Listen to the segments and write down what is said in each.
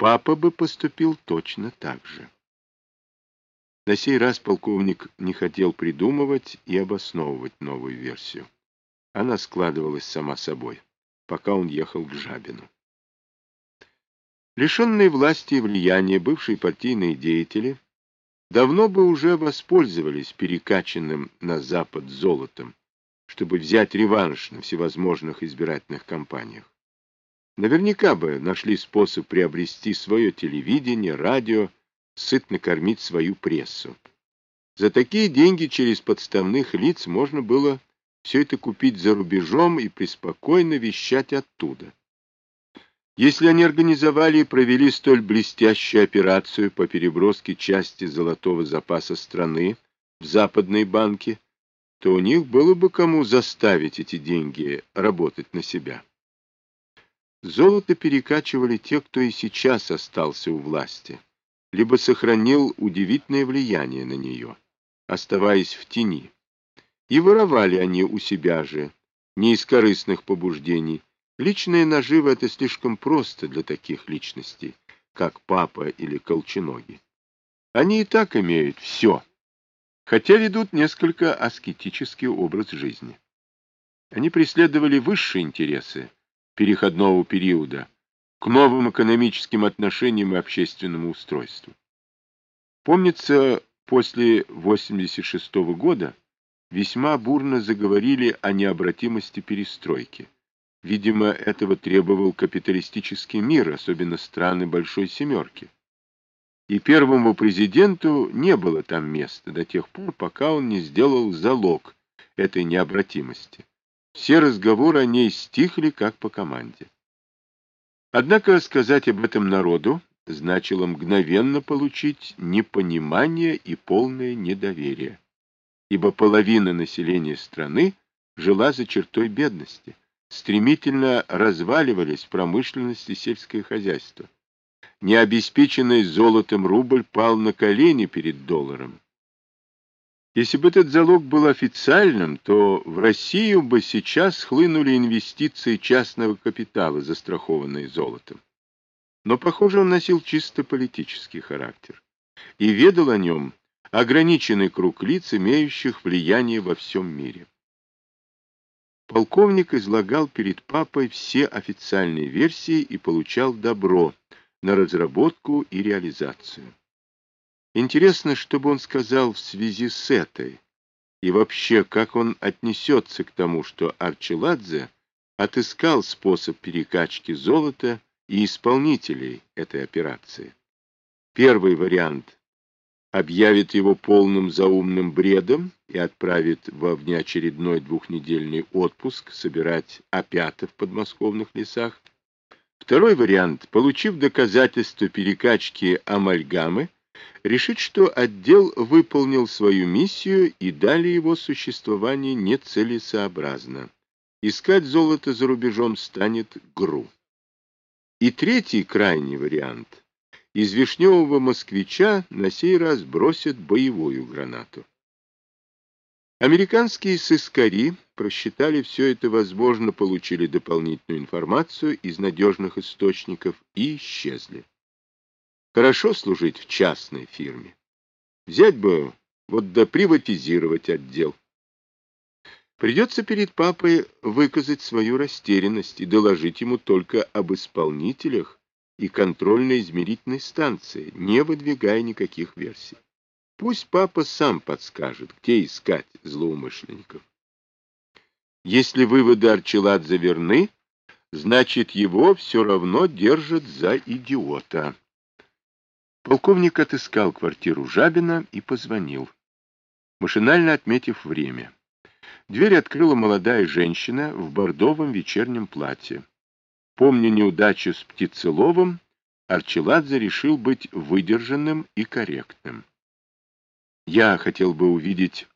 папа бы поступил точно так же. На сей раз полковник не хотел придумывать и обосновывать новую версию. Она складывалась сама собой, пока он ехал к Жабину. Лишенные власти и влияния бывшие партийные деятели давно бы уже воспользовались перекачанным на Запад золотом, чтобы взять реванш на всевозможных избирательных кампаниях. Наверняка бы нашли способ приобрести свое телевидение, радио, сытно кормить свою прессу. За такие деньги через подставных лиц можно было все это купить за рубежом и преспокойно вещать оттуда. Если они организовали и провели столь блестящую операцию по переброске части золотого запаса страны в западные банки, то у них было бы кому заставить эти деньги работать на себя. Золото перекачивали те, кто и сейчас остался у власти, либо сохранил удивительное влияние на нее, оставаясь в тени. И воровали они у себя же, не из корыстных побуждений. Личная нажива — это слишком просто для таких личностей, как папа или колченоги. Они и так имеют все хотя ведут несколько аскетический образ жизни. Они преследовали высшие интересы переходного периода к новым экономическим отношениям и общественному устройству. Помнится, после 86 -го года весьма бурно заговорили о необратимости перестройки. Видимо, этого требовал капиталистический мир, особенно страны Большой Семерки и первому президенту не было там места до тех пор, пока он не сделал залог этой необратимости. Все разговоры о ней стихли, как по команде. Однако сказать об этом народу значило мгновенно получить непонимание и полное недоверие, ибо половина населения страны жила за чертой бедности, стремительно разваливались промышленность и сельское хозяйство необеспеченный золотом рубль пал на колени перед долларом. Если бы этот залог был официальным, то в Россию бы сейчас хлынули инвестиции частного капитала, застрахованные золотом. Но, похоже, он носил чисто политический характер и ведал о нем ограниченный круг лиц, имеющих влияние во всем мире. Полковник излагал перед папой все официальные версии и получал добро, на разработку и реализацию. Интересно, что бы он сказал в связи с этой, и вообще, как он отнесется к тому, что Арчеладзе отыскал способ перекачки золота и исполнителей этой операции. Первый вариант объявит его полным заумным бредом и отправит во внеочередной двухнедельный отпуск собирать опята в подмосковных лесах, Второй вариант, получив доказательство перекачки амальгамы, решит, что отдел выполнил свою миссию и далее его существование нецелесообразно. Искать золото за рубежом станет ГРУ. И третий крайний вариант. Из вишневого москвича на сей раз бросят боевую гранату. Американские сыскари просчитали все это, возможно, получили дополнительную информацию из надежных источников и исчезли. Хорошо служить в частной фирме. Взять бы, вот да приватизировать отдел. Придется перед папой выказать свою растерянность и доложить ему только об исполнителях и контрольно-измерительной станции, не выдвигая никаких версий. Пусть папа сам подскажет, где искать злоумышленников. Если выводы Арчеладзе верны, значит, его все равно держат за идиота. Полковник отыскал квартиру Жабина и позвонил, машинально отметив время. Дверь открыла молодая женщина в бордовом вечернем платье. Помня неудачу с Птицеловым, Арчеладзе решил быть выдержанным и корректным. Я хотел бы увидеть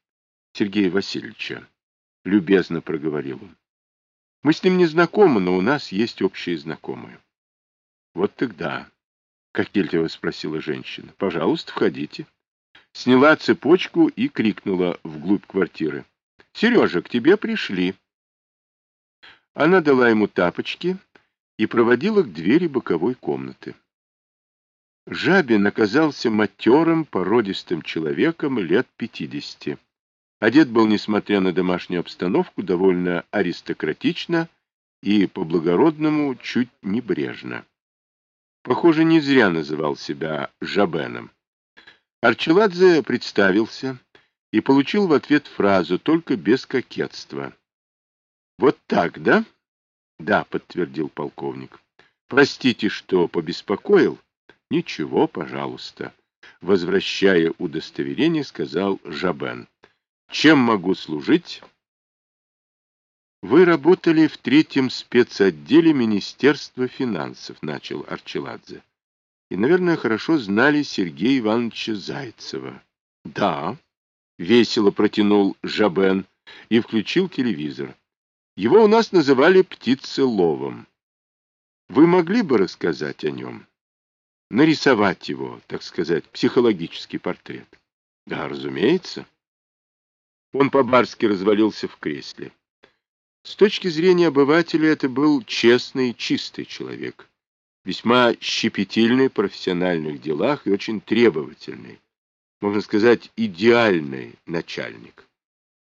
Сергея Васильевича, — любезно проговорил он. Мы с ним не знакомы, но у нас есть общие знакомые. Вот тогда, — кокетливо спросила женщина, — пожалуйста, входите. Сняла цепочку и крикнула вглубь квартиры. — Сережа, к тебе пришли. Она дала ему тапочки и проводила к двери боковой комнаты. Жабин оказался матерым, породистым человеком лет пятидесяти. Одет был, несмотря на домашнюю обстановку, довольно аристократично и по-благородному чуть небрежно. Похоже, не зря называл себя Жабеном. Арчеладзе представился и получил в ответ фразу, только без кокетства. «Вот так, да?» «Да», — подтвердил полковник. «Простите, что побеспокоил?» «Ничего, пожалуйста», — возвращая удостоверение, сказал Жабен. «Чем могу служить?» «Вы работали в третьем спецотделе Министерства финансов», — начал Арчеладзе. «И, наверное, хорошо знали Сергея Ивановича Зайцева». «Да», — весело протянул Жабен и включил телевизор. «Его у нас называли птицеловом. Вы могли бы рассказать о нем?» нарисовать его, так сказать, психологический портрет. Да, разумеется. Он по-барски развалился в кресле. С точки зрения обывателя это был честный, чистый человек, весьма щепетильный в профессиональных делах и очень требовательный, можно сказать, идеальный начальник.